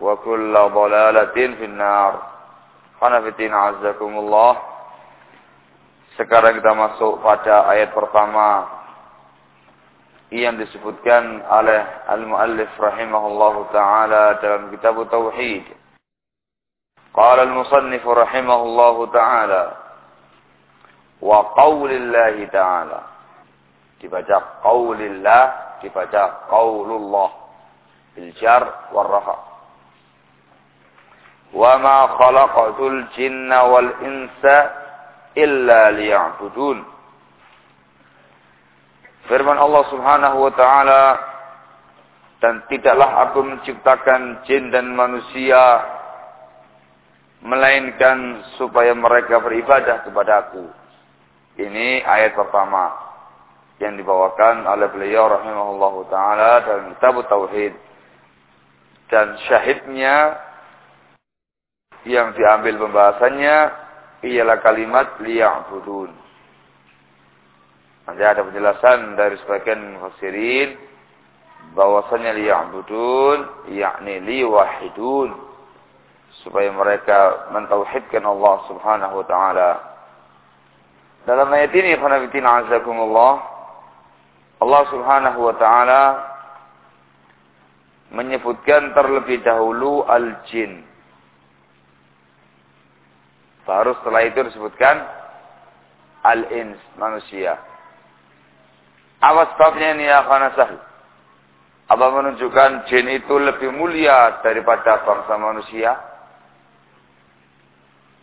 وكل ضلالة في النار Hanafitin azakumullah Sekarang kita masuk pada ayat pertama yang disebutkan oleh al-muallif rahimahullahu taala dalam kitab tauhid. Qala al-musannif rahimahullahu taala wa qaulillahi taala. Dibaca qaulillah, dibaca qaulullah bil jar war rafa. Khalaqatul jinna wal insa illa liya'budun. Firman Allah Subhanahu wa taala dan tidaklah aku menciptakan jin dan manusia melainkan supaya mereka beribadah kepada aku. Ini ayat pertama yang dibawakan oleh beliau rahimahullah taala dalam kitab tauhid. Dan syahidnya yang diambil pembahasannya ialah kalimat liya'budun. Nanti ada penjelasan dari sebagian mufassirin bahwasanya liya'budun yakni liwahidun supaya mereka mentauhidkan Allah Subhanahu wa taala. Dalam ayat ini khanafitina azakumullah Allah Subhanahu wa taala menyebutkan terlebih dahulu al-jin. Baru setelah itu disebutkan al-ins, manusia. Apa sebabnya ini ya khanasah? Apa menunjukkan jin itu lebih mulia daripada bangsa manusia?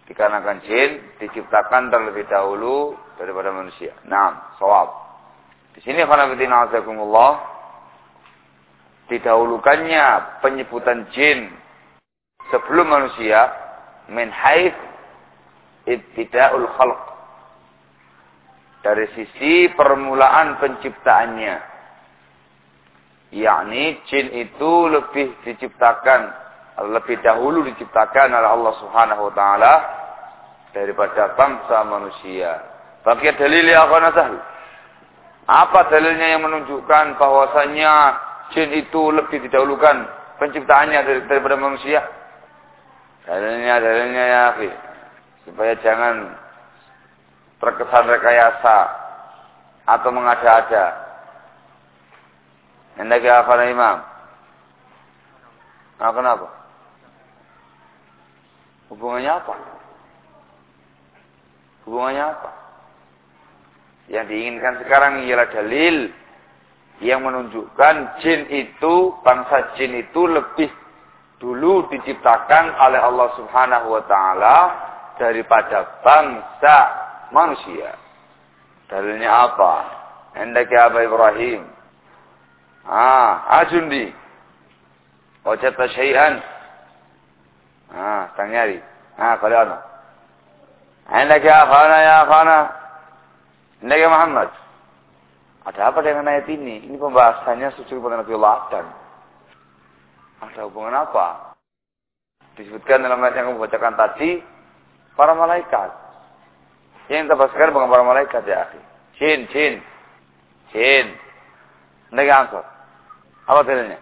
Dikarenakan jin diciptakan terlebih dahulu daripada manusia. Nah, sawab. Di sini khanafitina azakumullah didahulukannya penyebutan jin sebelum manusia min haif ibtida'ul khalq dari sisi permulaan penciptaannya yakni jin itu lebih diciptakan lebih dahulu diciptakan oleh Allah Subhanahu wa taala daripada bangsa manusia. Bagi dalil ya Apa dalilnya yang menunjukkan bahwasanya jin itu lebih didahulukan penciptaannya daripada manusia. Dalilnya, dalilnya ya. Supaya jangan terkesan rekayasa atau mengada-ada. Hendak apa imam? Nah, kenapa? Hubungannya apa? Hubungannya apa? Yang diinginkan sekarang ialah dalil yang menunjukkan jin itu, bangsa jin itu lebih dulu diciptakan oleh Allah Subhanahu wa taala daripada bangsa manusia. Dalilnya apa? Hendak Aba Ibrahim. Ah, ajundi. Wajata syai'an. Ah, tang nyari. Ah, kalian. Hendak ya khana ya. Hendak ya Muhammad. Ada apa dengan ayat ini? Ini pembahasannya sujud kepada Nabi Allah. Ada hubungan apa? Disebutkan dalam ayat yang kamu bacakan tadi, para malaikat. Yang kita bahas bukan para malaikat ya, akhi. Jin, jin. Jin. Ini answer. Apa dalilnya?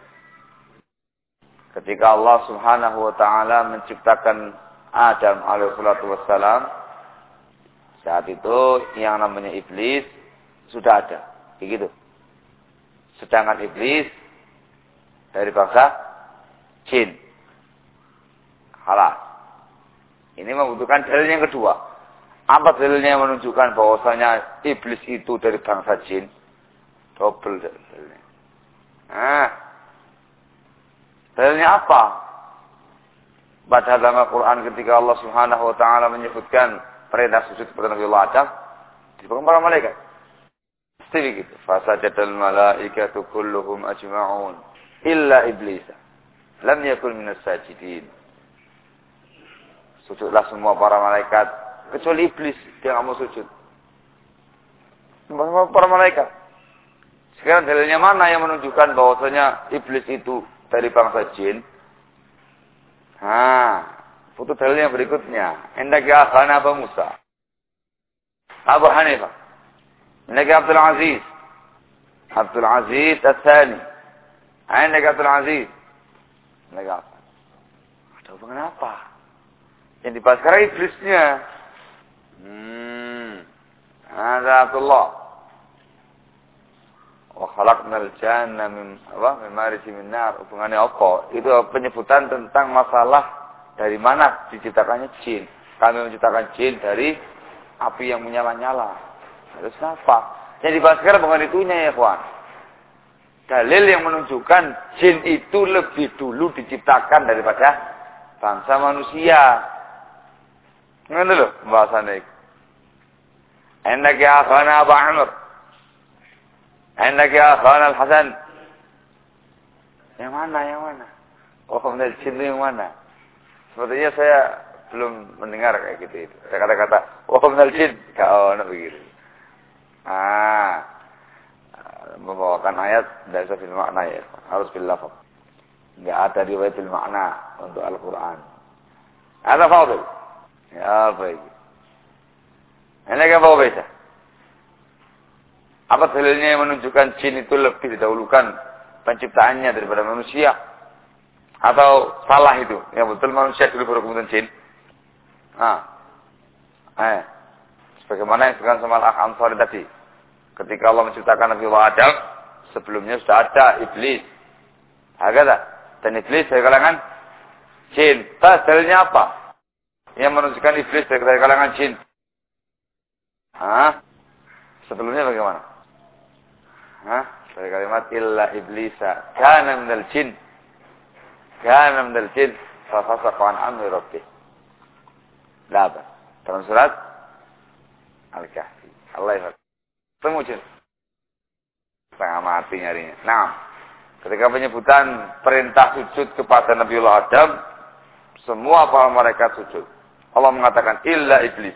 Ketika Allah Subhanahu wa taala menciptakan Adam alaihi salatu wassalam, saat itu yang namanya iblis sudah ada. Begitu. Sedangkan iblis dari bangsa jin. Halal. Ini membutuhkan dalil yang kedua. Apa dalilnya yang menunjukkan bahwasanya iblis itu dari bangsa jin? Double dalilnya. Nah, dalilnya apa? Pada dalam Al-Quran ketika Allah Subhanahu Wa Taala menyebutkan perintah sujud kepada Nabi Allah Adam, disebutkan para malaikat. Pasti begitu. Fasajadal malaikatu kulluhum ajma'un. Illa iblis. Lam yakun minas sajidin. Sujudlah semua para malaikat. Kecuali iblis, dia nggak mau sujud. Semua para malaikat. Sekarang dalilnya mana yang menunjukkan bahwasanya iblis itu dari bangsa jin? Ha, foto dalil yang berikutnya. ya karena apa Musa. Abu Hanifah. Indaki Abdul Aziz. Abdul Aziz Al-Thani. Ah, Abdul Aziz. Indaki apa? Ada hubungan apa? Yang dibahas sekarang iblisnya. Hmm. Ada Abdullah. Wa khalaqnal janna min apa min marisi min hubungannya apa? Itu penyebutan tentang masalah dari mana diciptakannya jin. Kami menciptakan jin dari api yang menyala-nyala. Terus apa? Yang dibahas sekarang bukan itunya ya kawan. Dalil yang menunjukkan jin itu lebih dulu diciptakan daripada bangsa manusia. Ngerti loh pembahasannya. Enak ya akhana Abu Amr. Ya akhana Al-Hasan. Yang mana, yang mana? Oh, jin itu yang mana? Sepertinya saya belum mendengar kayak gitu itu. Kata-kata, oh kemudian jin. Oh, nah begitu. Ah, membawakan ayat dari fil makna ya, harus fil lafaz. Enggak ada riwayat fil makna untuk Al-Qur'an. Ada fadil. Ya baik. Ini kan bawa bisa. Apa dalilnya yang menunjukkan jin itu lebih didahulukan penciptaannya daripada manusia? Atau salah itu? Yang betul manusia dulu baru kemudian jin? Ah. Eh. Sebagaimana yang disebutkan sama Al-Ansari tadi. Ketika Allah menciptakan Nabi Allah Adam, sebelumnya sudah ada iblis. Agak Dan iblis dari kalangan jin. Tas dalilnya apa? Yang menunjukkan iblis dari kalangan jin. Hah? Sebelumnya bagaimana? Hah? Dari kalimat illa iblisa kana minal jin. Kana minal jin. Fafasaqa an amri rabbih. Laba. Dalam surat Al-Kahfi. Allah Temu jin. Setengah mati nyarinya. Nah, ketika penyebutan perintah sujud kepada Nabiullah Adam, semua para malaikat sujud. Allah mengatakan illa iblis.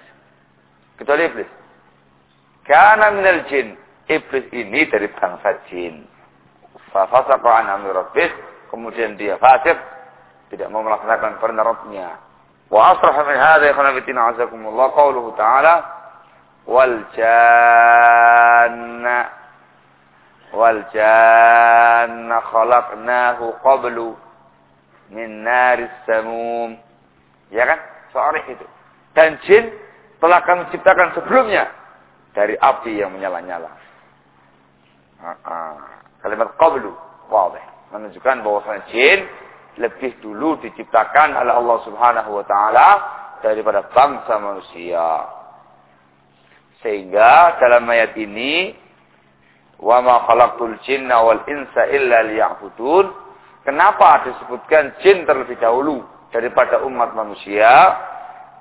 Kecuali iblis. Karena minal jin. Iblis ini dari bangsa jin. Fafasaqa an amri. Kemudian dia fasik. Tidak mau melaksanakan perintah Rabbnya. Wa asraha min hadha ya khanabitina azakumullah. Qawluhu ta'ala wal janna wal janna khalaqnahu qablu min naris samum ya kan soalnya itu. Dan jin telah kami ciptakan sebelumnya dari api yang menyala-nyala. Kalimat qablu wadih. Menunjukkan bahwa jin lebih dulu diciptakan oleh Allah Subhanahu wa taala daripada bangsa manusia. Sehingga dalam ayat ini wa ma khalaqtul jinna wal insa illa liya'budun. Kenapa disebutkan jin terlebih dahulu daripada umat manusia?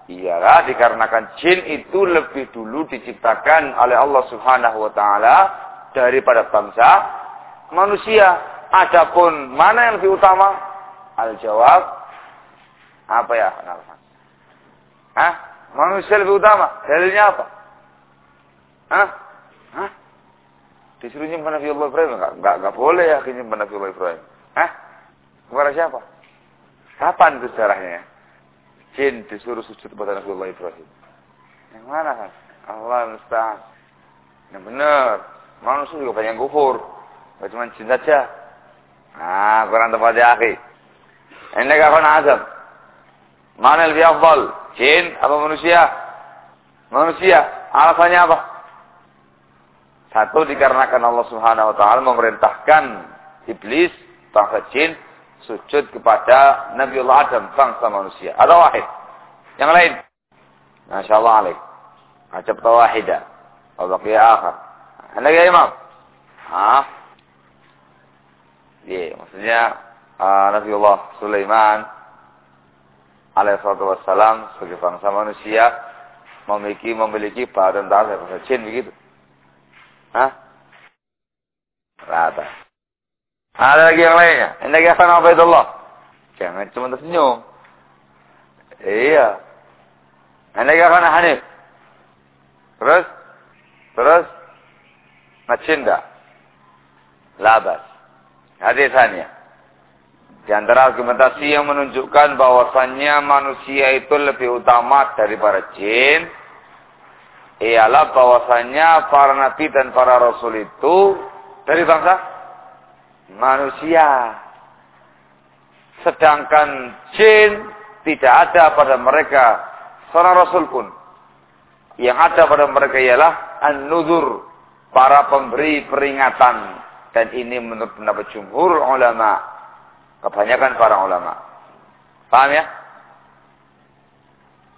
Iyalah dikarenakan jin itu lebih dulu diciptakan oleh Allah Subhanahu wa taala daripada bangsa manusia. Adapun mana yang lebih utama? Al-jawab apa ya? Hah? Manusia lebih utama. Dalilnya apa? Hah? Hah? Disuruh nyimpan Nabi Allah Ibrahim enggak? Enggak, enggak boleh ya nyimpan Nabi Allah Ibrahim. Hah? Kepada siapa? Kapan itu sejarahnya? Jin disuruh sujud kepada Nabi Allah Ibrahim. Yang mana kan? Allah musta'an. Yang benar. Manusia juga banyak kufur. Gak cuma jin saja. Nah, kurang tepat ya, akhi. Ini kapan azam? Mana lebih afdal? Jin apa manusia? Manusia. Alasannya apa? Satu dikarenakan Allah Subhanahu wa taala memerintahkan iblis bangsa jin sujud kepada Nabi Allah Adam bangsa manusia. Ada wahid. Yang lain. Masya Allah alaih. Ajab tawahida. Wa baqiya akhar. Anda ya imam? Hah? Iya, maksudnya uh, Nabi Allah Sulaiman alaihissalatu wassalam sebagai bangsa manusia memiliki memiliki badan tentara bahasa jin begitu. Hah? Rata. Ada lagi yang lainnya. Apa itu Allah? Jangan cuma tersenyum. Iya. Ini lagi akan Hanif. Terus? Terus? Macinda. Labas. Hadisannya. Di antara argumentasi yang menunjukkan bahwasannya manusia itu lebih utama daripada jin, ialah bahwasannya para nabi dan para rasul itu dari bangsa manusia. Sedangkan jin tidak ada pada mereka seorang rasul pun. Yang ada pada mereka ialah an-nuzur, para pemberi peringatan. Dan ini menurut pendapat jumhur ulama Kebanyakan para ulama. Paham ya?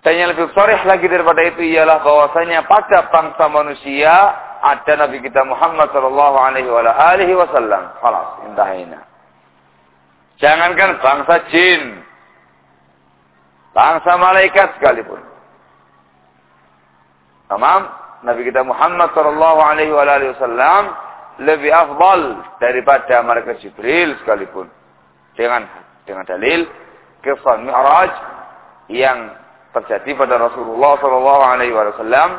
Dan yang lebih sorih lagi daripada itu ialah bahwasanya pada bangsa manusia ada Nabi kita Muhammad Shallallahu Alaihi Wasallam. Falas, intahina. Jangankan bangsa jin, bangsa malaikat sekalipun. Tamam, Nabi kita Muhammad Shallallahu Alaihi Wasallam lebih afdal daripada malaikat Jibril sekalipun dengan dengan dalil kisah Mi'raj yang terjadi pada Rasulullah Shallallahu Alaihi Wasallam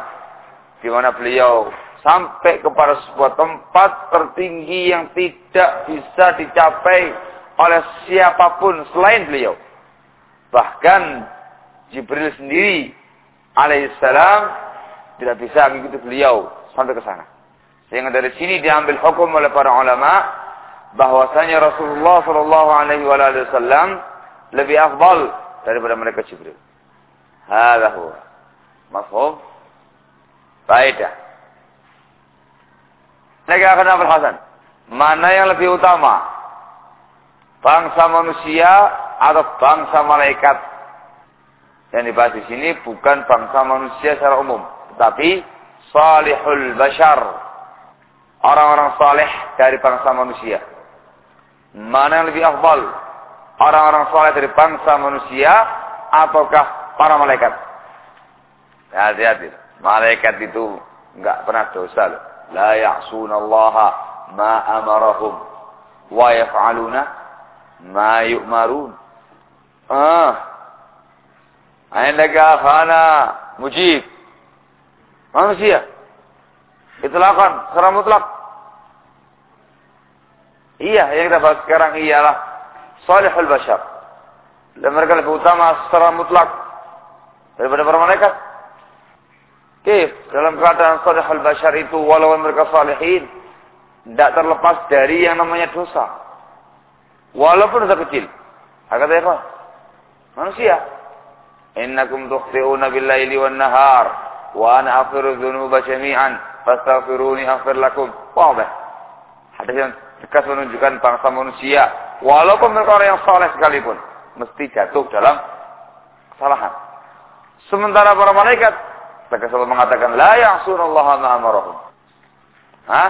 di mana beliau sampai kepada sebuah tempat tertinggi yang tidak bisa dicapai oleh siapa pun selain beliau. Bahkan Jibril sendiri alaihissalam tidak bisa mengikuti beliau sampai ke sana. Sehingga dari sini diambil hukum oleh para ulama bahwasanya Rasulullah Shallallahu Alaihi Wasallam lebih afdal daripada mereka Jibril. Hada huwa. Mafhum? Faedah. Lagi akan Hasan. Mana yang lebih utama? Bangsa manusia atau bangsa malaikat? Yang dibahas di sini bukan bangsa manusia secara umum, tetapi salihul bashar. Orang-orang saleh dari bangsa manusia. Mana yang lebih afdal? Orang-orang soleh dari bangsa manusia ataukah para malaikat? Hati-hati. Malaikat itu enggak pernah dosa loh. La ya'sunallaha ma amarahum wa yaf'aluna ma yu'marun. Ah. Aindaga khana mujib. Manusia. Itlakan secara mutlak Iya, yang kita bahas sekarang ialah salihul bashar. Dan mereka lebih utama secara mutlak daripada para malaikat. Kif, dalam keadaan salihul bashar itu walaupun mereka salihin, tidak terlepas dari yang namanya dosa. Walaupun dosa kecil. Kata apa? Manusia. Innakum tukhti'una bil-laili wan-nahar wa ana aghfiru dzunuba jami'an fastaghfiruni aghfir lakum. Wadah. Hadis yang tegas menunjukkan bangsa manusia walaupun mereka orang yang soleh sekalipun mesti jatuh dalam kesalahan. Sementara para malaikat mereka selalu mengatakan la ya'sunallaha ma amarahum. Hah?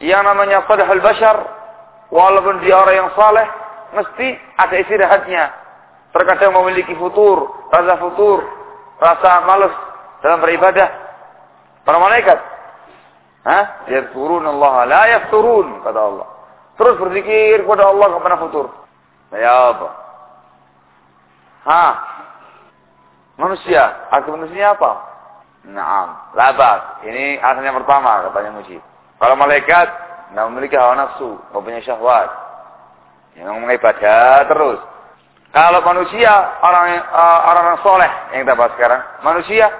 Yang namanya salihul bashar walaupun dia orang yang saleh mesti ada istirahatnya. Terkadang memiliki futur, rasa futur, rasa malas dalam beribadah. Para malaikat. Hah? Yadkurun Allah la yafturun, kata Allah. Terus berzikir kepada Allah kepada futur. Ya apa? Hah? Manusia. Arti manusia apa? Naam. Labas. Ini asalnya pertama katanya Muji. Kalau malaikat, tidak memiliki hawa nafsu, mempunyai syahwat. Yang mengibadah terus. Kalau manusia, orang uh, orang soleh yang kita bahas sekarang, manusia,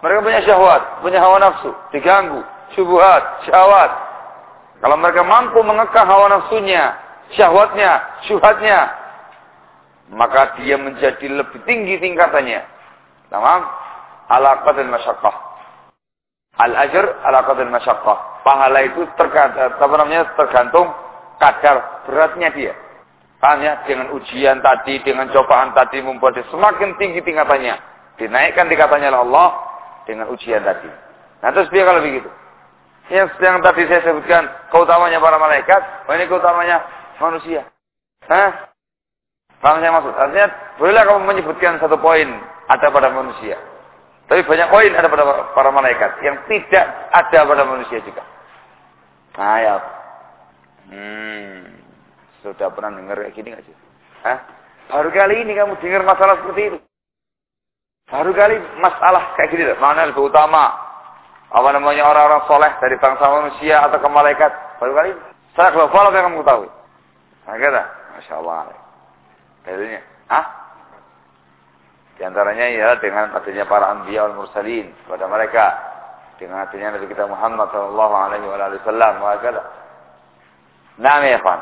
mereka punya syahwat, punya hawa nafsu, diganggu, syubhat, syahwat. Kalau mereka mampu mengekang hawa nafsunya, syahwatnya, syubhatnya, maka dia menjadi lebih tinggi tingkatannya. Tamam? Ala qadr masyaqqah. Al-ajr ala qadr masyaqqah. Pahala itu tergantung, apa tergantung kadar beratnya dia. Paham ya? Dengan ujian tadi, dengan cobaan tadi membuat dia semakin tinggi tingkatannya. Dinaikkan tingkatannya oleh Allah dengan ujian tadi. Nah terus dia kalau begitu. Yang, yang tadi saya sebutkan keutamanya para malaikat, oh ini keutamanya manusia. Hah? Paham saya maksud? Artinya bolehlah kamu menyebutkan satu poin ada pada manusia. Tapi banyak poin ada pada para malaikat yang tidak ada pada manusia juga. Nah, ya. Hmm. Sudah pernah dengar kayak gini nggak sih? Hah? Baru kali ini kamu dengar masalah seperti itu. Baru kali masalah kayak gini, mana lebih utama? Apa namanya orang-orang soleh dari bangsa manusia atau ke malaikat? Baru kali. Saya global apa yang kamu tahu? Nah, kata, Masya Allah. Dalilnya, ah? Di antaranya ya dengan adanya para anbiya wal mursalin kepada mereka dengan adanya Nabi kita Muhammad sallallahu alaihi wasallam wa Nah, ya, Pak.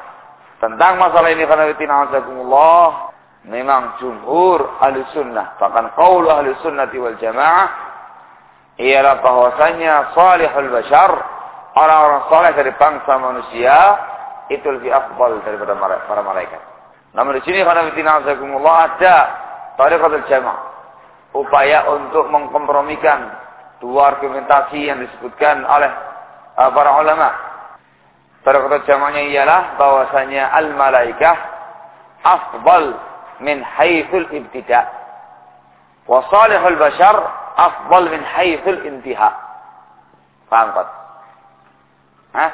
Tentang masalah ini karena Allah memang jumhur ahli sunnah bahkan qaul ahli sunnati wal jamaah ialah bahwasanya salihul bashar orang-orang saleh dari bangsa manusia itu lebih afdal daripada para malaikat. Namun di sini karena Allah ada tariqatul jamaah upaya untuk mengkompromikan dua argumentasi yang disebutkan oleh uh, para ulama Tariqat jamaknya ialah bahwasanya al-malaikah afdal min haitsul ibtida. Wa salihul bashar afdal min haitsul intiha. Paham kan? Hah?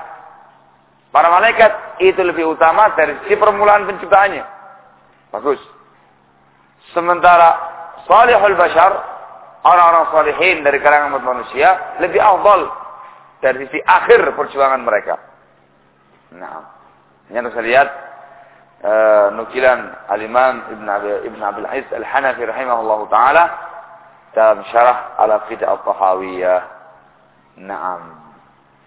Para malaikat itu lebih utama dari si permulaan penciptaannya. Bagus. Sementara salihul bashar orang-orang salihin dari kalangan manusia lebih afdal dari sisi akhir perjuangan mereka. Nah, ini harus lihat uh, nukilan Al-Imam Ibn Abi Ibn Abil Aziz Al-Hanafi rahimahullah taala dalam syarah Al-Aqidah Al-Tahawiyah. Naam.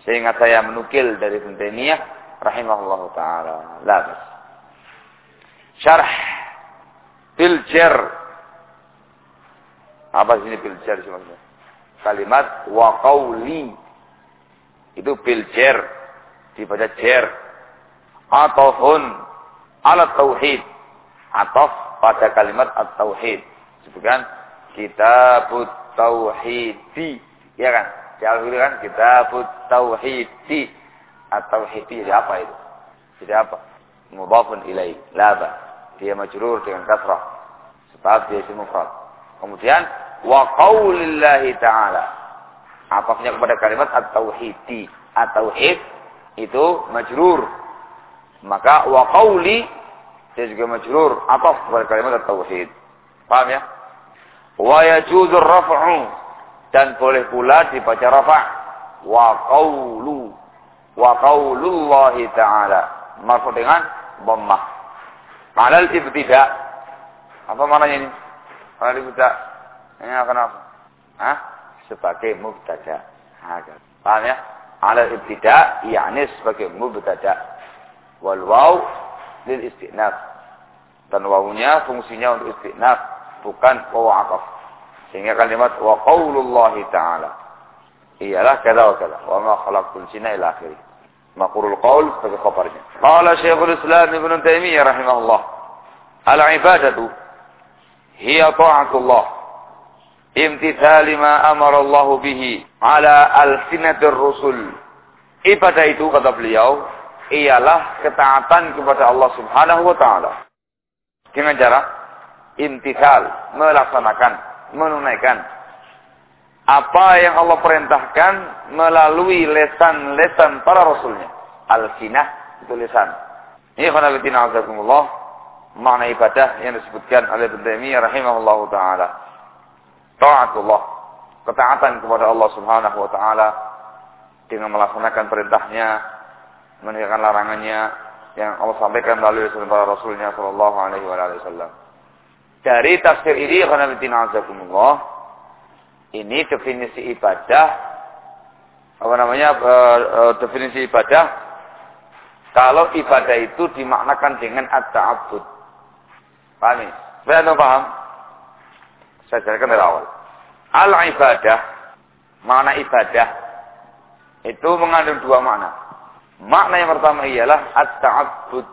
Sehingga saya menukil dari Ibn Taimiyah rahimahullah taala. Labas. Syarah Biljar. Apa sini Biljar sih maksudnya? Kalimat wa qawli. Itu Biljar dibaca jer. Atofun. Alat tauhid. Atof pada kalimat at-tauhid. Sebutkan kitabut tauhidi. Ya kan? Jauh itu kan kitabut tauhidi. At-tauhidi jadi apa itu? Jadi apa? Mudhafun ilai laba dia majrur dengan kasrah. Sebab dia isim mufrad. Kemudian wa qaulillahi ta'ala. Apaknya kepada kalimat at-tauhidi? At-tauhid itu majrur. Maka wa qawli dia juga majrur. Ataf kepada kalimat tauhid. Paham ya? Wa yajuzur raf'u. Dan boleh pula dibaca rafa' wa qawlu wa qawlullahi ta'ala. Marfu dengan dhammah. Malal ibtida. Apa maknanya ini? Malal ibtida. Ini akan apa? Hah? Sebagai mubtada. Paham ya? ala ibtida yakni sebagai mubtada wal waw lil istinaf dan wawunya fungsinya untuk istinaf bukan waw sehingga kalimat wa qaulullah taala ialah kada wa kada wa ma khalaqtul jinna ila maqrul qaul sebagai khabarnya qala syekhul islam ibnu taimiyah rahimahullah al ibadatu hiya ta'atullah imtithali ma amara Allah bihi ala alsinatir rusul. Ibadah itu kata beliau ialah ketaatan kepada Allah Subhanahu wa taala. Dengan cara imtithal, melaksanakan, menunaikan apa yang Allah perintahkan melalui lesan-lesan para rasulnya. Al-sinah itu lesan. Ini khanabitina azakumullah makna ibadah yang disebutkan oleh Ibn Taimiyah rahimahullahu taala. Taatullah, ketaatan kepada Allah Subhanahu wa taala dengan melaksanakan perintahnya, meninggalkan larangannya yang Allah sampaikan melalui para rasulnya sallallahu alaihi wasallam. Dari tafsir ini khanabitina azakumullah ini definisi ibadah apa namanya uh, uh, definisi ibadah kalau ibadah itu dimaknakan dengan at-ta'abbud. Paham? Saya tahu paham? Saya jelaskan dari awal. Al-ibadah, makna ibadah, itu mengandung dua makna. Makna yang pertama ialah at-ta'abbud.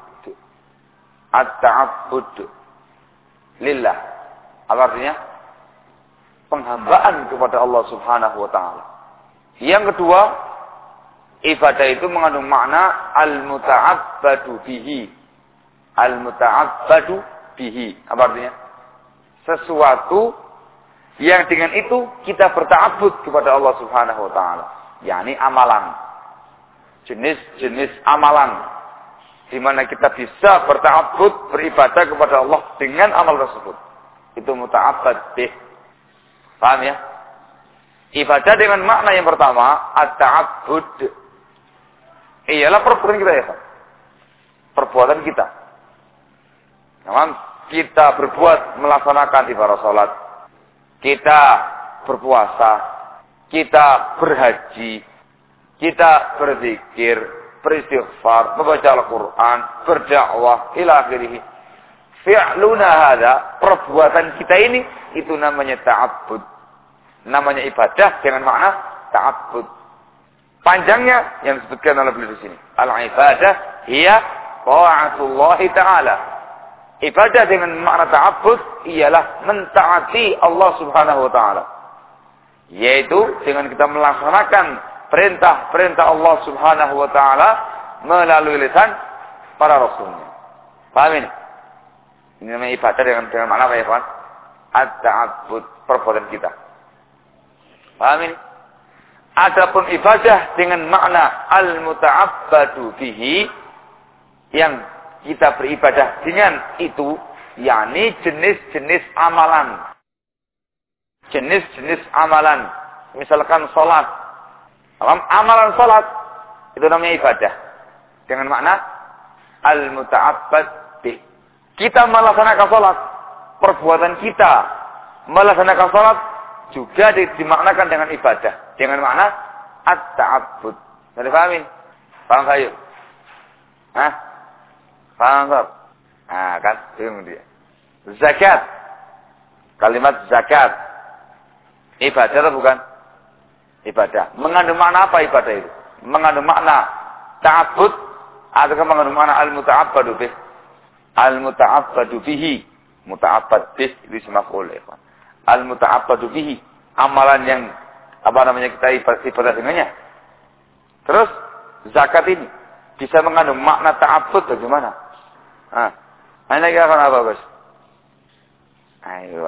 At-ta'abbud. Lillah. Apa artinya? Penghambaan kepada Allah subhanahu wa ta'ala. Yang kedua, ibadah itu mengandung makna al-muta'abbadu bihi. Al-muta'abbadu bihi. Apa artinya? Sesuatu yang dengan itu kita berta'abbud kepada Allah Subhanahu wa taala, yakni amalan. Jenis-jenis amalan di mana kita bisa berta'abbud beribadah kepada Allah dengan amal tersebut. Itu muta'abbad bih. Paham ya? Ibadah dengan makna yang pertama, at-ta'abbud Iyalah perbuatan kita ya. Perbuatan kita. Namun kita berbuat melaksanakan ibadah sholat. Kita berpuasa. Kita berhaji. Kita berzikir. Beristighfar. Membaca Al-Quran. Berdakwah. Ila akhirih. Fi'luna hadha. Perbuatan kita ini. Itu namanya ta'abbud. Namanya ibadah dengan makna ta'abbud. Panjangnya yang disebutkan oleh beliau di sini. Al-ibadah hiya ta'atullah ta'ala. Ibadah dengan makna ta'abbud ialah mentaati Allah Subhanahu wa taala. Yaitu dengan kita melaksanakan perintah-perintah Allah Subhanahu wa taala melalui lisan para rasulnya. Paham ini? Ini namanya ibadah dengan dengan makna apa ya, kawan? At-ta'abbud perbuatan kita. Paham ini? Adapun ibadah dengan makna al-muta'abbadu bihi yang kita beribadah dengan itu yakni jenis-jenis amalan. Jenis-jenis amalan. Misalkan salat. Amalan salat itu namanya ibadah. Dengan makna al-muta'abbad. Kita melaksanakan salat, perbuatan kita melaksanakan salat juga dimaknakan dengan ibadah dengan makna at-ta'abbud. Jadi pahamin? Paham saya? Hah? Paham? Nah, kan? Bingung dia. Zakat. Kalimat zakat. Ibadah atau bukan? Ibadah. Mengandung makna apa ibadah itu? Mengandung makna ta'abbud atau mengandung makna al-muta'abbadu bih? Al-muta'abbadu bihi. Muta'abbad bih itu semaf'ul. Al-muta'abbadu bihi. Amalan yang apa namanya kita ibadah dengannya. Terus zakat ini bisa mengandung makna ta'abbud bagaimana? Ah, ini akan apa, Bos? Ayo.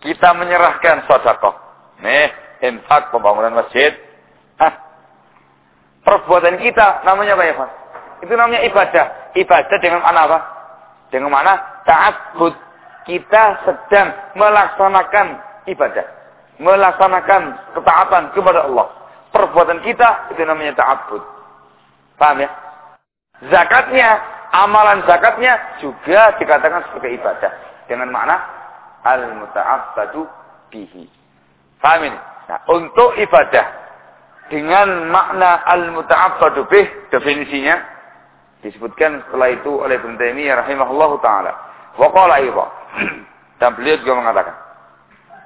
Kita menyerahkan sedekah. Nih, infak pembangunan masjid. Perbuatan kita namanya apa ya? Itu namanya ibadah. Ibadah dengan mana apa? Dengan mana ta'abbud. Kita sedang melaksanakan ibadah melaksanakan ketaatan kepada Allah. Perbuatan kita itu namanya ta'abbud. Paham ya? Zakatnya, amalan zakatnya juga dikatakan sebagai ibadah. Dengan makna al-muta'abbadu bihi. Paham ini? Nah, untuk ibadah dengan makna al-muta'abbadu bih definisinya disebutkan setelah itu oleh Ibn Taimiyah rahimahullahu taala. Wa qala Dan beliau juga mengatakan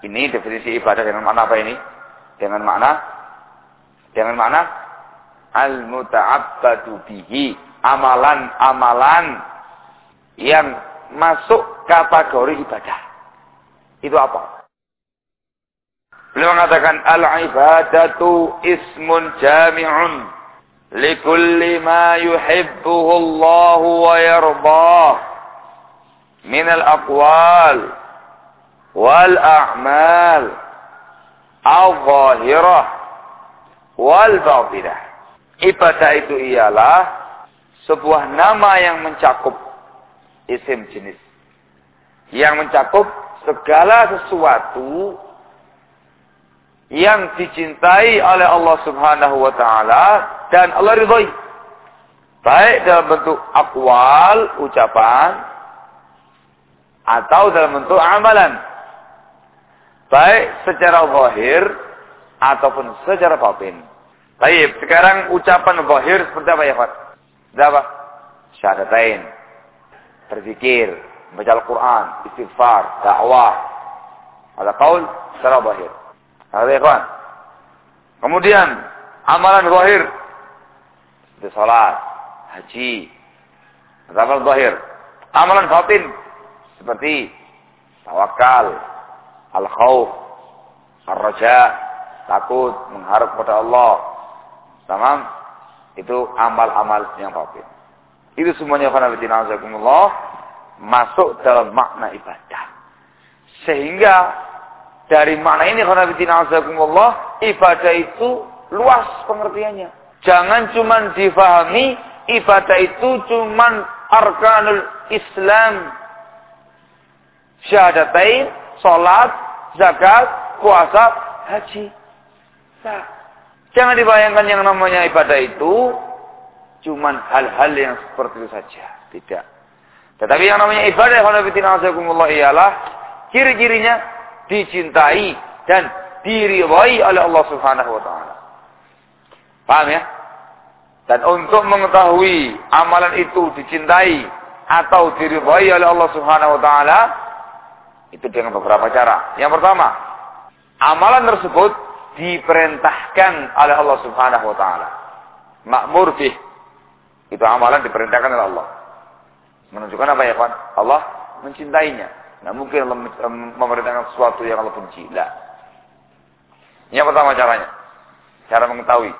ini definisi ibadah dengan makna apa ini? Dengan makna dengan makna al-muta'abbadu bihi, amalan-amalan yang masuk kategori ibadah. Itu apa? Beliau mengatakan al-ibadatu ismun jami'un likulli ma yuhibbuhu Allah wa yardah min al-aqwal wal a'mal al-zahirah wal batinah. Ibadah itu ialah sebuah nama yang mencakup isim jenis. Yang mencakup segala sesuatu yang dicintai oleh Allah Subhanahu wa taala dan Allah ridhoi. Baik dalam bentuk akwal, ucapan atau dalam bentuk amalan. Baik secara zahir ataupun secara batin. Baik, sekarang ucapan zahir seperti apa ya, Pak? Apa? Syahadatain. Berzikir, baca Al-Quran, istighfar, dakwah. Ada kaul secara zahir. Ada ikhwan. Kemudian amalan zahir seperti salat, haji, amalan zahir. Amalan batin seperti tawakal, al-khauf, ar-raja, takut, mengharap kepada Allah. Tamam? Itu amal-amal yang batin. Itu semuanya Allah masuk dalam makna ibadah. Sehingga dari mana ini khonabidina azakumullah, ibadah itu luas pengertiannya. Jangan cuma difahami ibadah itu cuma arkanul Islam. Syahadatain, salat, zakat, puasa, haji. Nah, jangan dibayangkan yang namanya ibadah itu cuma hal-hal yang seperti itu saja. Tidak. Tetapi yang namanya ibadah ialah ciri-cirinya dicintai dan diridhai oleh Allah Subhanahu wa taala. Paham ya? Dan untuk mengetahui amalan itu dicintai atau diridhai oleh Allah Subhanahu wa taala itu dengan beberapa cara. Yang pertama, amalan tersebut diperintahkan oleh Allah Subhanahu wa taala. Makmur bih. Itu amalan diperintahkan oleh Allah. Menunjukkan apa ya, Pak? Allah mencintainya. Nah mungkin Allah memerintahkan sesuatu yang Allah benci. Lah. Yang pertama caranya. Cara mengetahui.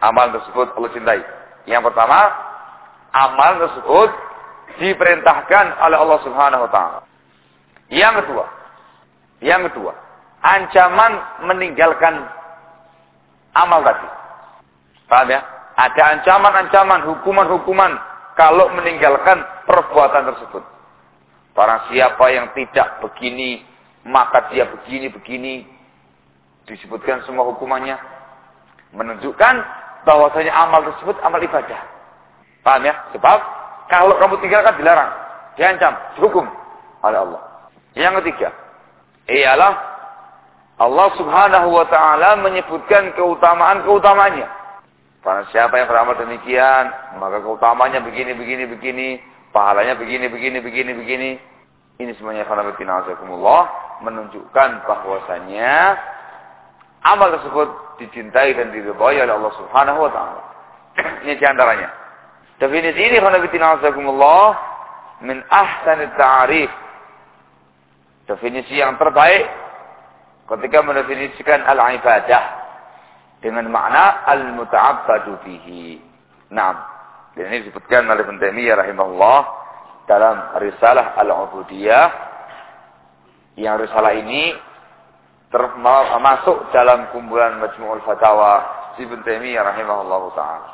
Amal tersebut Allah cintai. Yang pertama. Amal tersebut diperintahkan oleh Allah subhanahu wa ta'ala. Yang kedua. Yang kedua. Ancaman meninggalkan amal tadi. Paham ya? Ada ancaman-ancaman, hukuman-hukuman kalau meninggalkan perbuatan tersebut. Barang siapa yang tidak begini, maka dia begini-begini. Disebutkan semua hukumannya. Menunjukkan bahwasanya amal tersebut amal ibadah. Paham ya? Sebab kalau kamu tinggalkan dilarang, diancam, dihukum oleh Allah. Yang ketiga, ialah Allah subhanahu wa ta'ala menyebutkan keutamaan-keutamanya. Karena siapa yang beramal demikian, maka keutamanya begini, begini, begini pahalanya begini, begini, begini, begini. Ini semuanya karena menunjukkan bahwasanya amal tersebut dicintai dan diridhai oleh Allah Subhanahu wa taala. ini di antaranya. Definisi ini karena min ahsan ta'arif. Definisi yang terbaik ketika mendefinisikan al-ibadah dengan makna al-muta'abbadu bihi. Naam. Dan ini disebutkan oleh Ibn Taimiyah rahimahullah dalam risalah Al-Ubudiyah yang risalah ini termasuk dalam kumpulan Majmu'ul Fatawa Ibn Taimiyah rahimahullah taala.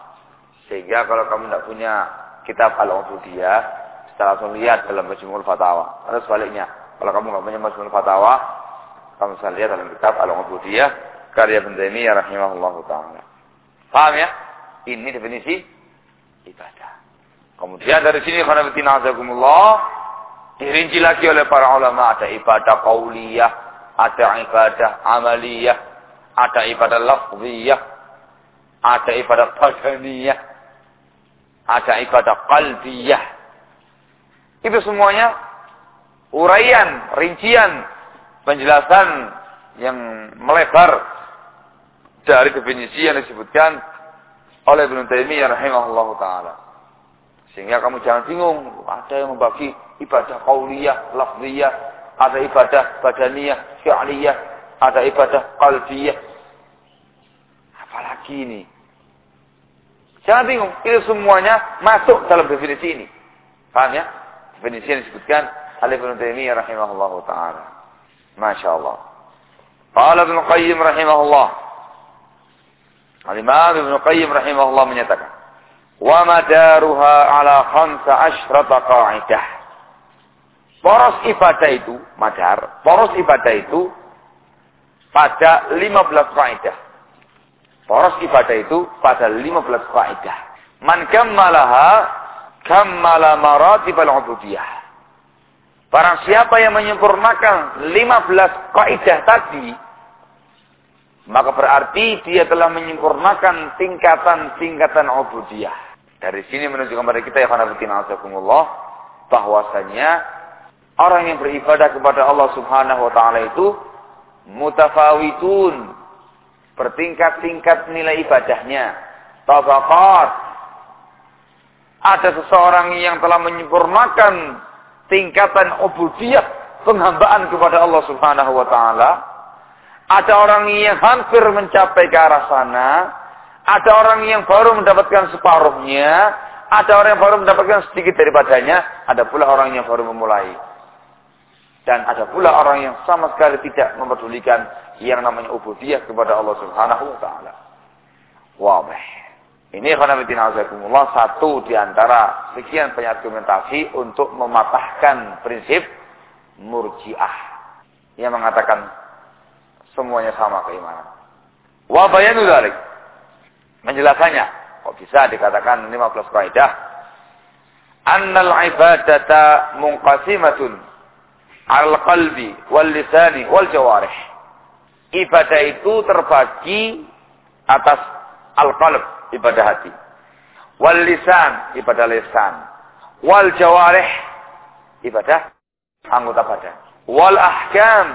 Sehingga kalau kamu tidak punya kitab Al-Ubudiyah, setelah langsung lihat dalam Majmu'ul Fatawa. Atau sebaliknya, kalau kamu tidak punya Majmu'ul Fatawa, kamu bisa lihat dalam kitab Al-Ubudiyah karya Ibn Taimiyah rahimahullah taala. Paham ya? Ini definisi ibadah. Kemudian dari sini khanafitina azakumullah dirinci lagi oleh para ulama ada ibadah qauliyah, ada ibadah amaliyah, ada ibadah lafziyah, ada ibadah badaniyah, ada ibadah qalbiyah. Itu semuanya uraian, rincian, penjelasan yang melebar dari definisi yang disebutkan oleh Ibn Taimiyah rahimahullah taala. Sehingga kamu jangan bingung, ada yang membagi ibadah qauliyah, lafziyah, ada ibadah badaniyah, fi'liyah, ada ibadah qalbiyah. Apalagi ini? Jangan bingung, itu semuanya masuk dalam definisi ini. Paham ya? Definisi yang disebutkan oleh Ibnu Taimiyah rahimahullah taala. Masya Allah. Qala Ibnu Qayyim rahimahullah. Al-Imam Ibnu Qayyim rahimahullah menyatakan, "Wa madaruha ala khamsa asyrata qa'idah." Poros ibadah itu, madar, poros ibadah itu pada 15 kaidah. Poros ibadah itu pada 15 kaidah. Man kammalaha kammala maratibal ubudiyah. Barang siapa yang menyempurnakan 15 kaidah tadi, maka berarti dia telah menyempurnakan tingkatan-tingkatan ubudiyah. Dari sini menunjukkan kepada kita ya Allah bahwasanya orang yang beribadah kepada Allah Subhanahu wa taala itu mutafawitun bertingkat-tingkat nilai ibadahnya tabaqat ada seseorang yang telah menyempurnakan tingkatan ubudiyah penghambaan kepada Allah Subhanahu wa taala. Ada orang yang hampir mencapai ke arah sana. Ada orang yang baru mendapatkan separuhnya. Ada orang yang baru mendapatkan sedikit daripadanya. Ada pula orang yang baru memulai. Dan ada pula orang yang sama sekali tidak mempedulikan yang namanya ubudiyah kepada Allah Subhanahu wa taala. Wabah. Ini khonamitin azakumullah satu di antara sekian banyak argumentasi untuk mematahkan prinsip murjiah yang mengatakan semuanya sama keimanan. Wa bayanu dzalik. Menjelaskannya, kok bisa dikatakan 15 kaidah? Annal ibadata munqasimatun al qalbi wal lisani wal jawarih. Ibadah itu terbagi atas al qalb, ibadah hati. Wal lisan, ibadah lisan. Wal jawarih, ibadah anggota badan. Wal ahkam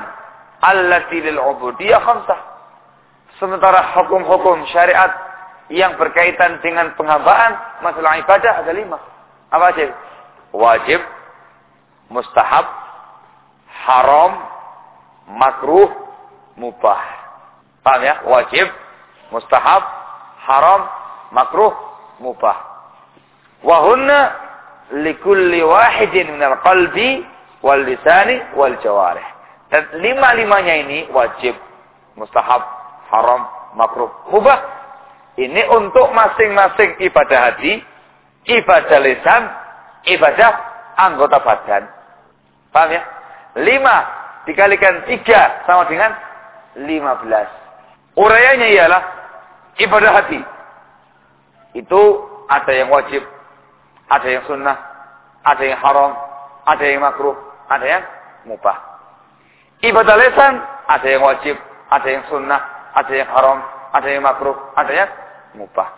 allati lil ubudiyah khamsah. Sementara hukum-hukum syariat yang berkaitan dengan penghambaan masalah ibadah ada lima. Apa aja? Wajib, mustahab, haram, makruh, mubah. Paham ya? Wajib, mustahab, haram, makruh, mubah. Wahunna likulli wahidin minal qalbi wal lisani wal jawarih. Dan lima-limanya ini wajib, mustahab, haram, makruh, mubah. Ini untuk masing-masing ibadah hati, ibadah lisan, ibadah anggota badan. Paham ya? Lima dikalikan tiga sama dengan lima belas. Urayanya ialah ibadah hati. Itu ada yang wajib, ada yang sunnah, ada yang haram, ada yang makruh, ada yang mubah. Ibadah lesan ada yang wajib, ada yang sunnah, ada yang haram, ada yang makruh, ada yang mubah.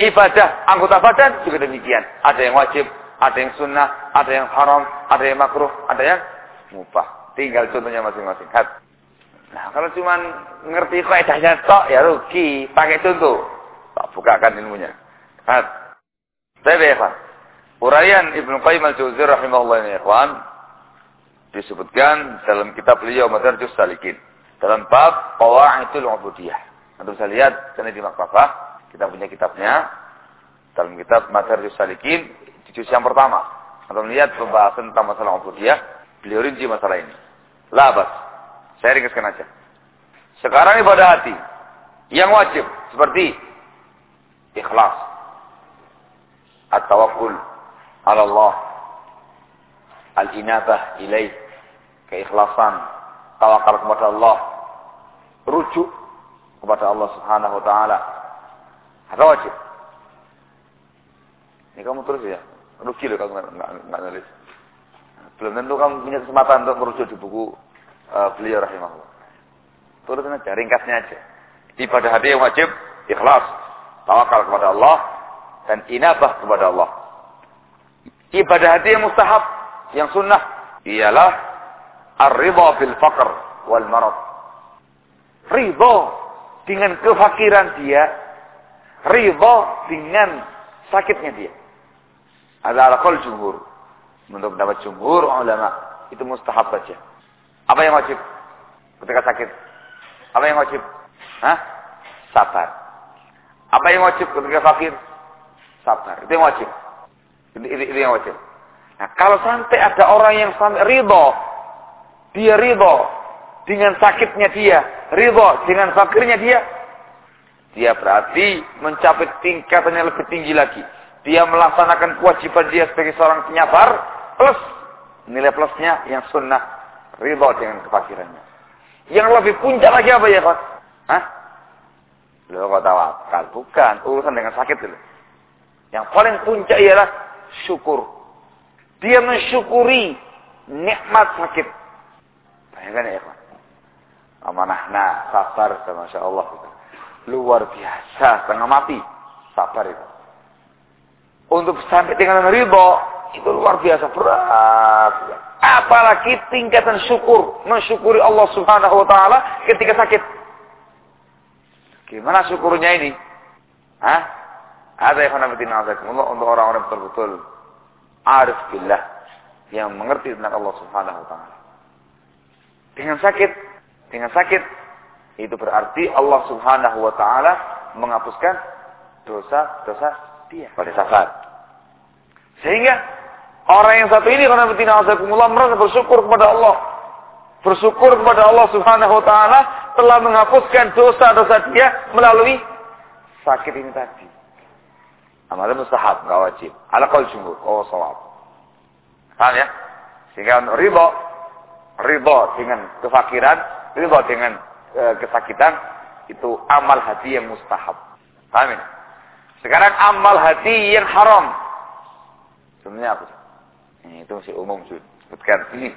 Ibadah anggota badan juga demikian. Ada yang wajib, ada yang sunnah, ada yang haram, ada yang makruh, ada yang mubah. Tinggal contohnya masing-masing. Nah, kalau cuma ngerti kaidahnya tok ya rugi. Pakai contoh. Tak bukakan ilmunya. Hat. Tapi ya, Urayan Ibnu Qayyim al-Jauziyah rahimahullah ini, ikhwan, disebutkan dalam kitab beliau Madarjus Salikin. Dalam bab Qawaitul Ubudiyah. Anda bisa lihat karena di maktabah, kita punya kitabnya. Dalam kitab Madarjus Salikin, di juz yang pertama. Anda melihat pembahasan tentang masalah ubudiyah, Beliau rinci masalah ini. Labas. Saya ringkaskan aja. Sekarang ibadah hati. Yang wajib. Seperti ikhlas. At-tawakul ala Allah. Al-inabah ilaih. Keikhlasan. Tawakal kepada Allah. Rujuk kepada Allah subhanahu wa ta'ala. Ada wajib. Ini kamu terus ya. Rugi loh kalau nggak nulis. Belum tentu kamu punya kesempatan untuk merujuk di buku uh, beliau rahimahullah. Turutin aja, ringkasnya aja. Ibadah hati yang wajib, ikhlas, tawakal kepada Allah, dan inabah kepada Allah. Ibadah hati yang mustahab, yang sunnah, ialah ar-ridha bil faqr wal marad. Ridha dengan kefakiran dia, ridha dengan sakitnya dia. Ada al jumhur. Menurut pendapat jumhur ulama itu mustahab saja. Apa yang wajib ketika sakit? Apa yang wajib? Hah? Sabar. Apa yang wajib ketika fakir? Sabar. Itu yang wajib. Itu, itu, itu yang wajib. Nah, kalau sampai ada orang yang sampai ridho, dia ridho dengan sakitnya dia, ridho dengan fakirnya dia, dia berarti mencapai tingkatan yang lebih tinggi lagi. Dia melaksanakan kewajiban dia sebagai seorang penyabar, plus nilai plusnya yang sunnah, ridho dengan kefakirannya. Yang lebih puncak lagi apa ya, Pak? Hah? Lo kok tawakal? Bukan, urusan dengan sakit dulu. Yang paling puncak ialah syukur. Dia mensyukuri nikmat sakit. Bayangkan ya, Pak. Amanah, nah, sabar, Masya Allah. Luar biasa, setengah mati. Sabar itu. Untuk sampai dengan ridho, itu luar biasa berat. Apalagi tingkatan syukur. Mensyukuri Allah subhanahu wa ta'ala ketika sakit. Gimana syukurnya ini? Hah? Ada yang Allah untuk orang-orang betul-betul arif billah yang mengerti tentang Allah subhanahu wa ta'ala. Dengan sakit, dengan sakit, itu berarti Allah subhanahu wa ta'ala menghapuskan dosa-dosa dia pada saat. Sehingga orang yang satu ini karena betina azakumullah merasa bersyukur kepada Allah. Bersyukur kepada Allah subhanahu wa ta'ala telah menghapuskan dosa-dosa dia melalui sakit ini tadi. Amalnya mustahab, nggak wajib. Ala kau jumhur, oh sawab. Paham ya? Sehingga riba, riba dengan kefakiran, riba dengan e, kesakitan, itu amal hati yang mustahab. Paham ya? Sekarang amal hati yang haram. Sebenarnya apa? Ini, itu masih umum. Sebutkan. Ini,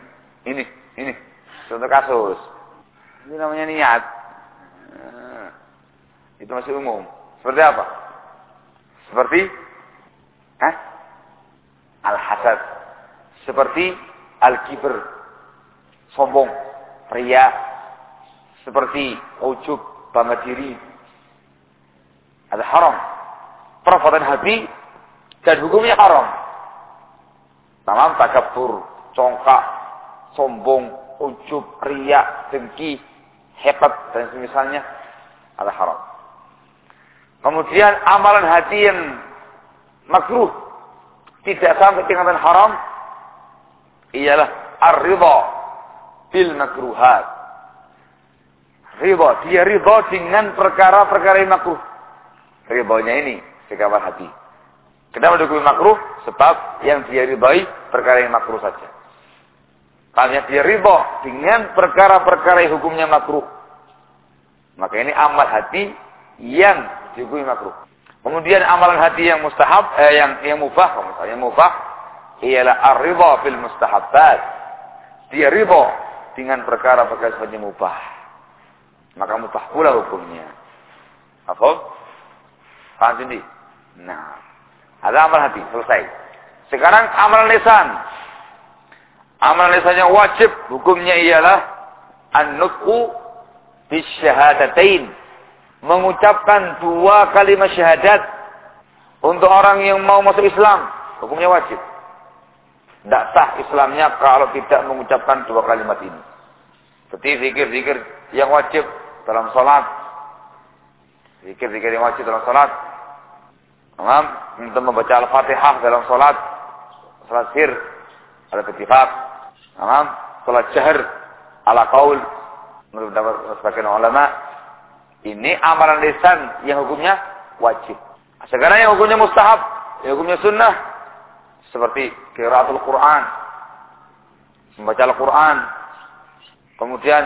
ini, ini. Contoh kasus. Ini namanya niat. Nah, itu masih umum. Seperti apa? Seperti? Al-hasad. Seperti al-kibr. Sombong. Ria. Seperti ujub. Bangga diri. Ada haram. Perbuatan hati dan hukumnya haram. Tamam takabur, congkak, sombong, ujub, ria, dengki, hebat dan semisalnya ada haram. Kemudian amalan hati yang makruh tidak sampai tingkatan haram ialah ar-ridha bil makruhat. Ridha, dia ridha dengan perkara-perkara yang makruh. Ridhanya ini sikap hati. Kenapa dihukumi makruh? Sebab yang dia ridhai perkara yang makruh saja. Tanya dia ridha dengan perkara-perkara yang hukumnya makruh. Maka ini amal hati yang dihukumi makruh. Kemudian amalan hati yang mustahab, eh, yang yang mubah, yang mubah ialah ar-ridha bil mustahabbat. Dia ridha dengan perkara-perkara saja mubah. Maka mubah pula hukumnya. Apa? Paham sini? Nah, ada amal hati, selesai. Sekarang amal lisan. Amalan lisan yang wajib hukumnya ialah an-nutqu bisyahadatain. Mengucapkan dua kalimat syahadat untuk orang yang mau masuk Islam. Hukumnya wajib. Tidak sah Islamnya kalau tidak mengucapkan dua kalimat ini. Seperti zikir-zikir yang wajib dalam sholat. Zikir-zikir yang wajib dalam sholat. Untuk membaca Al-Fatihah dalam sholat. Sholat sir. Ada ketifak. Amam, salat jahr ala qaul menurut pendapat sebagian ulama ini amalan lisan yang hukumnya wajib. Sekarang yang hukumnya mustahab, yang hukumnya sunnah seperti qiraatul Quran, membaca Al-Quran, kemudian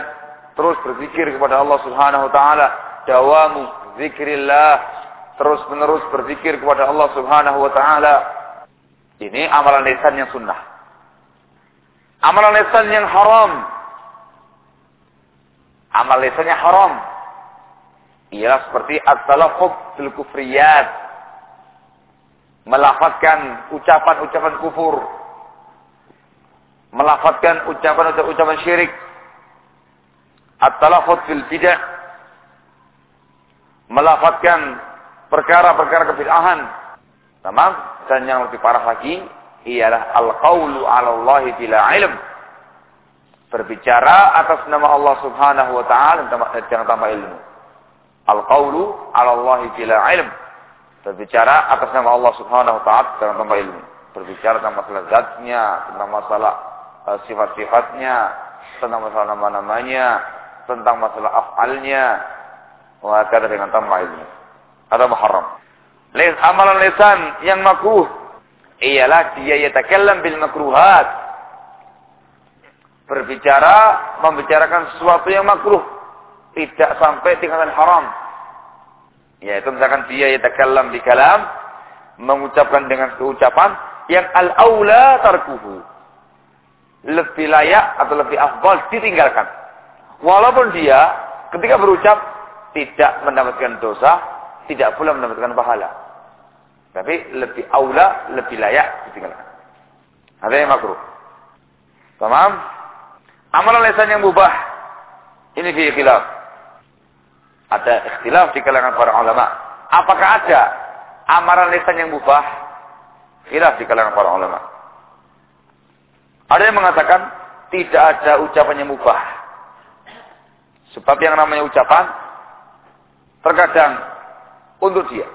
terus berzikir kepada Allah Subhanahu wa taala, dawamu zikrillah, terus menerus berzikir kepada Allah Subhanahu wa taala. Ini amalan lisan yang sunnah. Amalan lisan yang haram. Amal lisannya haram. Ialah seperti at-talaffuz bil kufriyat. Melafatkan ucapan-ucapan kufur. Melafatkan ucapan-ucapan syirik. At-talaffuz bil bidah. Melafatkan perkara-perkara kebid'ahan. Tamam? Dan yang lebih parah lagi, ialah al-qawlu 'ala Allah bila ilm. Berbicara atas nama Allah Subhanahu wa taala jangan tambah ilmu. Al-qawlu 'ala Allah bila ilm. Berbicara atas nama Allah Subhanahu wa taala dalam tanpa ilmu. Berbicara tentang masalah zatnya, tentang masalah uh, sifat-sifatnya, tentang masalah nama-namanya, tentang masalah afalnya, wa dengan tanpa ilmu. Ada haram. Les amalan lisan yang makruh ialah dia yatakallam bil makruhat. Berbicara, membicarakan sesuatu yang makruh. Tidak sampai tingkatan haram. Yaitu misalkan dia yatakallam di kalam, mengucapkan dengan keucapan yang al-aula tarkuhu. Lebih layak atau lebih afdal ditinggalkan. Walaupun dia ketika berucap tidak mendapatkan dosa, tidak pula mendapatkan pahala. Tapi lebih aula, lebih layak ditinggalkan. Ada yang makruh. Tamam? Amalan lesan yang mubah. Ini fi khilaf. Ada ikhtilaf di kalangan para ulama. Apakah ada amaran lisan yang mubah? Khilaf di kalangan para ulama. Ada yang mengatakan tidak ada ucapan yang mubah. Sebab yang namanya ucapan terkadang untuk dia.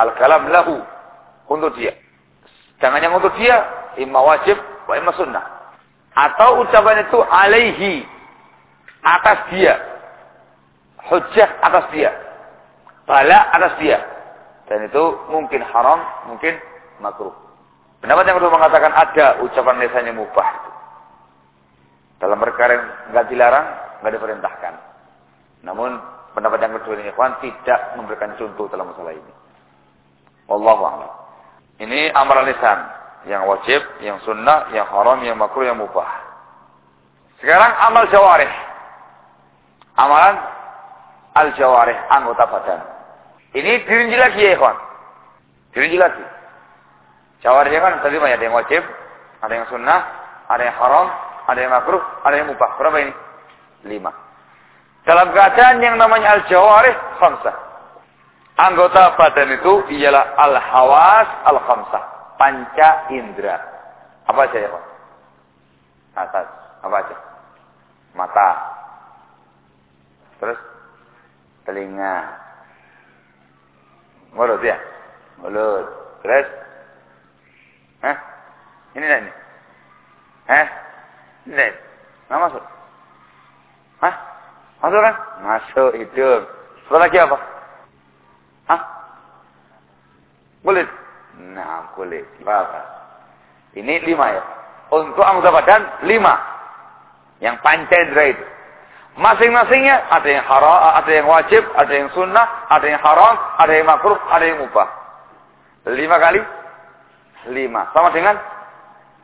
Al-kalam lahu untuk dia. Jangan yang untuk dia, imma wajib wa imma sunnah. Atau ucapan itu alaihi atas dia hujjah atas dia. Bala atas dia. Dan itu mungkin haram, mungkin makruh. Pendapat yang kedua mengatakan ada ucapan lisannya mubah. Dalam perkara yang nggak dilarang, nggak diperintahkan. Namun pendapat yang kedua ini ikhwan tidak memberikan contoh dalam masalah ini. Wallahu. Ini amalan lisan yang wajib, yang sunnah, yang haram, yang makruh, yang mubah. Sekarang amal jawarih. Amalan al-jawarih, anggota badan. Ini dirinci lagi ya, ikhwan. Dirinci lagi. Jawarihnya kan tadi banyak ada yang wajib, ada yang sunnah, ada yang haram, ada yang makruh, ada yang mubah. Berapa ini? Lima. Dalam keadaan yang namanya al-jawarih, khamsah. Anggota badan itu ialah al-hawas al-khamsah. Panca indera. Apa aja ya, Pak? Atas. Apa aja? Mata. Terus telinga. Mulut ya? Mulut. Terus? Hah? Ini dah ini. Hah? Ini. Nggak masuk? Hah? Masuk kan? Masuk hidung. Setelah lagi apa? Hah? Kulit? Nah, kulit. Apa? Ini lima ya. Untuk anggota badan, lima. Yang pancendra itu. Masing-masingnya ada yang haram, ada yang wajib, ada yang sunnah, ada yang haram, ada yang makruh, ada yang mubah. Lima kali? Lima. Sama dengan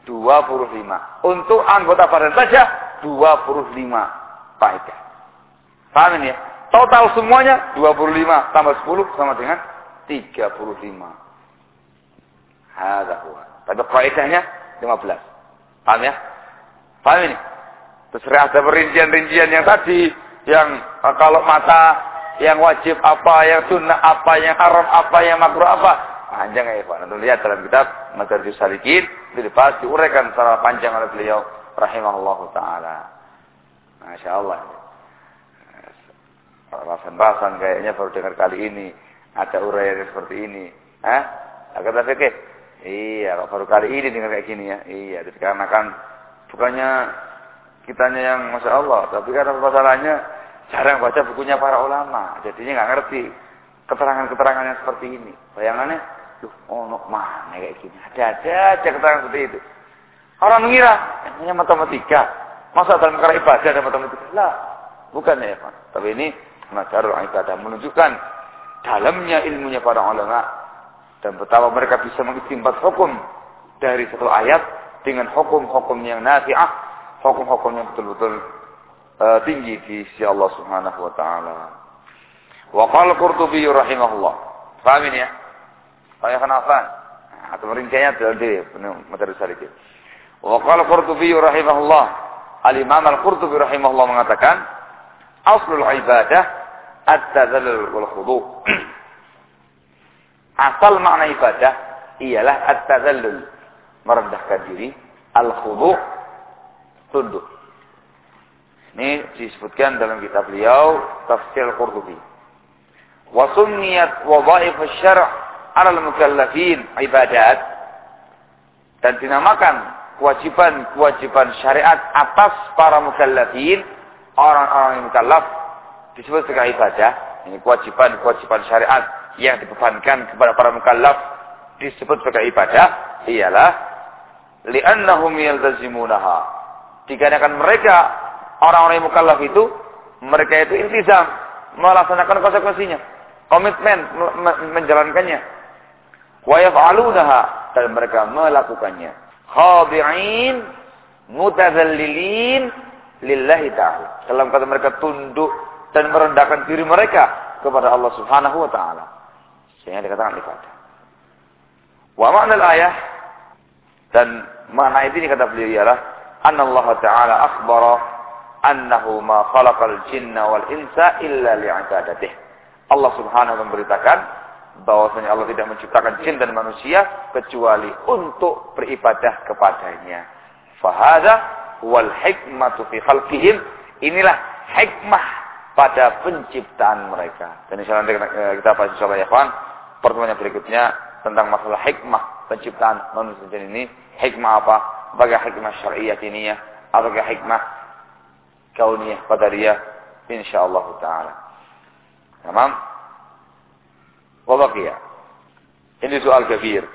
dua puluh lima. Untuk anggota badan saja dua puluh lima faedah. Paham ini ya? Total semuanya dua puluh lima tambah sepuluh sama dengan tiga puluh lima. Hada huwa. Tapi faedahnya belas. Paham ya? Paham ini? Terus ada perincian-rincian yang tadi, yang eh, kalau mata yang wajib apa, yang sunnah apa, yang haram apa, yang makruh apa. Panjang ya Pak. Nanti lihat dalam kitab Madarjus Salikin, itu dibahas, diuraikan secara panjang oleh beliau rahimahullah taala. Masya Allah. Rasan-rasan kayaknya baru dengar kali ini ada uraian seperti ini. Hah? Kata fikih. Iya, baru kali ini dengar kayak gini ya. Iya, dikarenakan bukannya kitanya yang masya Allah, tapi karena masalahnya jarang baca bukunya para ulama, jadinya nggak ngerti keterangan-keterangan yang seperti ini. Bayangannya, tuh, oh no, mana kayak gini, ada-ada aja keterangan seperti itu. Orang mengira, hanya matematika, masa dalam perkara ibadah ada matematika? Lah, bukan ya Pak. Tapi ini masyarul ibadah menunjukkan dalamnya ilmunya para ulama dan betapa mereka bisa mengistimbat hukum dari satu ayat dengan hukum-hukum yang nafi'ah hukum-hukum yang betul-betul uh, tinggi di sisi Allah Subhanahu wa taala. Wa qala Qurtubi rahimahullah. Paham ini ya? Saya kan apa? Atau merinciannya dari materi sedikit. Wa qala Qurtubi rahimahullah. Al-Imam Al-Qurtubi rahimahullah mengatakan, aslul ibadah at-tadallul wal khudu'. Asal makna ibadah ialah at-tadallul, merendahkan diri, al-khudu' tunduk. Ini disebutkan dalam kitab beliau Tafsir Qurtubi. Wa sunniyat wadhaif asy-syar' alal mukallafin ibadat dan dinamakan kewajiban-kewajiban syariat atas para mukallafin, orang-orang yang mukallaf disebut sebagai ibadah. Ini kewajiban-kewajiban syariat yang dibebankan kepada para mukallaf disebut sebagai ibadah ialah li'annahum yaltazimunaha. Dikarenakan mereka orang-orang yang mukallaf itu mereka itu iltizam melaksanakan konsekuensinya, komitmen menjalankannya. Wa yaf'alunaha dan mereka melakukannya khadi'in mutazallilin lillahi ta'ala. Dalam kata mereka tunduk dan merendahkan diri mereka kepada Allah Subhanahu wa taala. Sehingga dikatakan ibadah. Wa makna ayah dan makna ini kata beliau ialah anna Allah taala akhbara annahu ma khalaqal jinna wal insa illa. Allah Subhanahu wa memberitakan bahwasanya Allah tidak menciptakan jin dan manusia kecuali untuk beribadah kepadanya. Fahada wal hikmatu fi khalqihim. Inilah hikmah pada penciptaan mereka. Dan insya Allah kita bahas insya Allah ya kawan. Pertemuan berikutnya tentang masalah hikmah penciptaan manusia ini. Hikmah apa? بقى حكمة شرعية دينية أو بقى حكمة كونية قدرية إن شاء الله تعالى. تمام؟ وبقي. ini soal kafir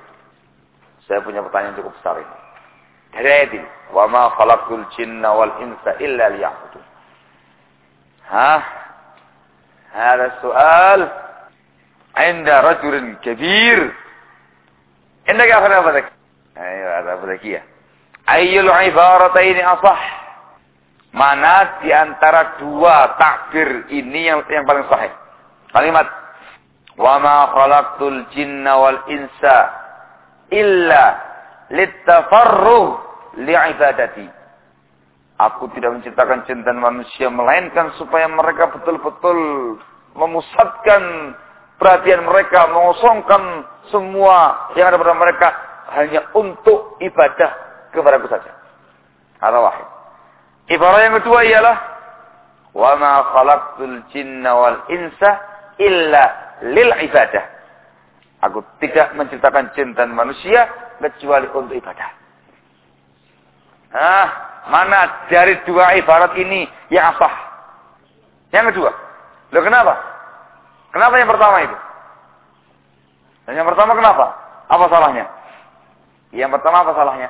saya punya pertanyaan cukup besar ini. Terjadi wa ma khalaqul jinna wal insa illa liya'budun ها هذا السؤال عند رجل كبير انك عفنا فذكي أيوه هذا فذكيه Ayyul ibarataini asah? Mana di antara dua takbir ini yang yang paling sahih? Kalimat Wa ma khalaqtul jinna wal insa illa littafarruh li'ibadati. Aku tidak menciptakan jin dan manusia melainkan supaya mereka betul-betul memusatkan perhatian mereka, mengosongkan semua yang ada pada mereka hanya untuk ibadah kepadaku saja. Ada wahid. Ibarat yang kedua ialah wa ma khalaqtul jinna wal insa illa lil ibadah. Aku tidak menciptakan jin dan manusia kecuali untuk ibadah. Ah, mana dari dua ibarat ini yang apa? Yang kedua. Loh kenapa? Kenapa yang pertama itu? Dan yang pertama kenapa? Apa salahnya? Yang pertama apa salahnya?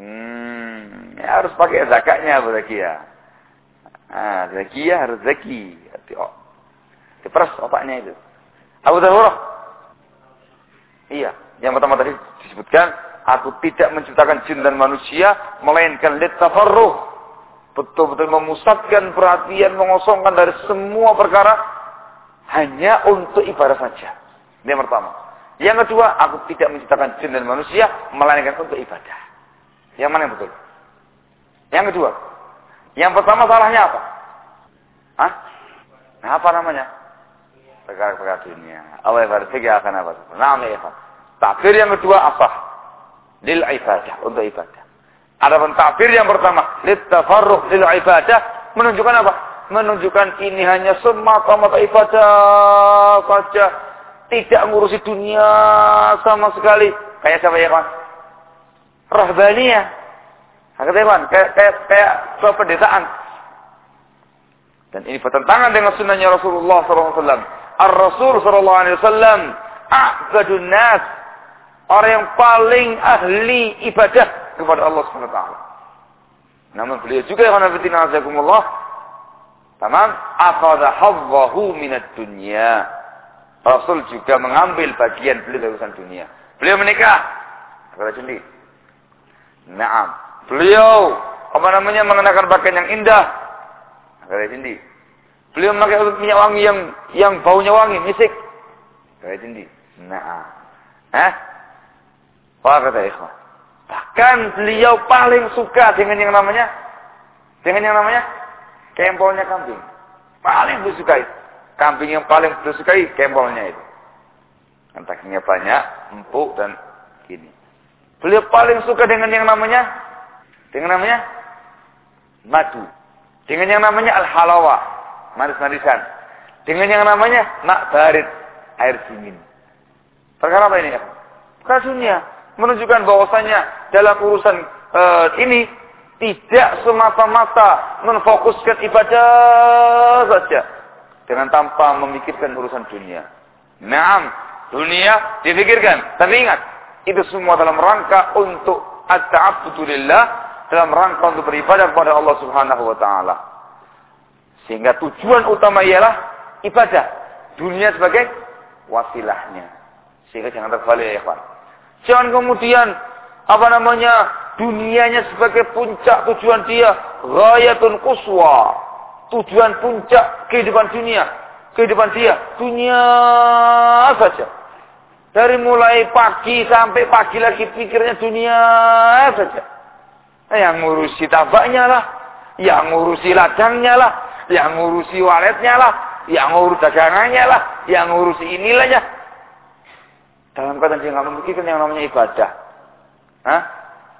Hmm, ya harus pakai zakatnya Bu Zakia. Ah, Zakia harus zaki. Oh, Diperas otaknya itu. Abu Dawurah. Iya. Yang pertama tadi disebutkan, aku tidak menciptakan jin dan manusia, melainkan litafarruh. Betul-betul memusatkan perhatian, mengosongkan dari semua perkara, hanya untuk ibadah saja. Ini yang pertama. Yang kedua, aku tidak menciptakan jin dan manusia, melainkan untuk ibadah. Yang mana yang betul? Yang kedua. Yang pertama salahnya apa? Hah? Nah, apa namanya? perkara-perkara dunia. Allah bertiga akan apa? Nah, ya Takbir yang kedua apa? Lil ibadah, untuk ibadah. Adapun takbir yang pertama, lit tafarruh lil ibadah, menunjukkan apa? Menunjukkan ini hanya semata-mata ibadah saja. Tidak ngurusi dunia sama sekali. Kayak siapa ya kawan? Rahbaniyah. Kayak kayak kayak, kayak pedesaan. Dan ini bertentangan dengan sunnahnya Rasulullah SAW. Ar-Rasul wasallam a'badun nas, orang yang paling ahli ibadah kepada Allah taala. Namun beliau juga yang nafitina azakumullah tamam akhadha hadzahu minad dunya. Rasul juga mengambil bagian beliau dari urusan dunia. Beliau menikah. Kata sendiri. Naam. Beliau apa namanya mengenakan pakaian yang indah. Kata sendiri. Beliau memakai minyak wangi yang yang baunya wangi, misik. Kayak ini. Nah. Eh? Apa kata ikhwan? Bahkan beliau paling suka dengan yang namanya dengan yang namanya kempolnya kambing. Paling beliau sukai. Kambing yang paling beliau sukai kempolnya itu. Dagingnya banyak, empuk dan. Beliau paling suka dengan yang namanya dengan namanya madu. Dengan yang namanya al-halawa manis-manisan. Dengan yang namanya nak barit. air dingin. Perkara apa ini ya? Menunjukkan bahwasanya dalam urusan uh, ini tidak semata-mata menfokuskan ibadah saja dengan tanpa memikirkan urusan dunia. Naam, dunia dipikirkan, tapi ingat itu semua dalam rangka untuk at-ta'abbudulillah dalam rangka untuk beribadah kepada Allah Subhanahu wa taala. Sehingga tujuan utama ialah ibadah. Dunia sebagai wasilahnya. Sehingga jangan terbalik ya, Pak. Jangan kemudian apa namanya dunianya sebagai puncak tujuan dia, ghayatun quswa. Tujuan puncak kehidupan dunia, kehidupan dia, dunia saja. Dari mulai pagi sampai pagi lagi pikirnya dunia saja. Yang ngurusi tabaknya lah, yang ngurusi ladangnya lah, yang ngurusi waletnya lah, yang ngurus dagangannya lah, yang ngurusi inilahnya. Dalam kata dia nggak memikirkan yang namanya ibadah. Hah?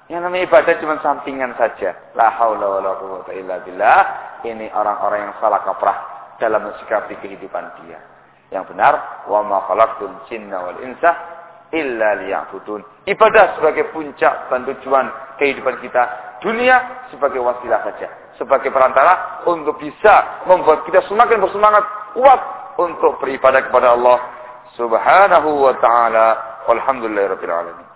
Yang namanya ibadah cuma sampingan saja. La haula wala quwwata illa billah. Ini orang-orang yang salah kaprah dalam mensikapi kehidupan dia. Yang benar, wa ma khalaqtul jinna wal insa illa liya'budun. Ibadah sebagai puncak dan tujuan kehidupan kita. Dunia sebagai wasilah saja. Sebagai perantara untuk bisa membuat kita semakin bersemangat kuat untuk beribadah kepada Allah subhanahu wa ta'ala. Walhamdulillahirrahmanirrahim.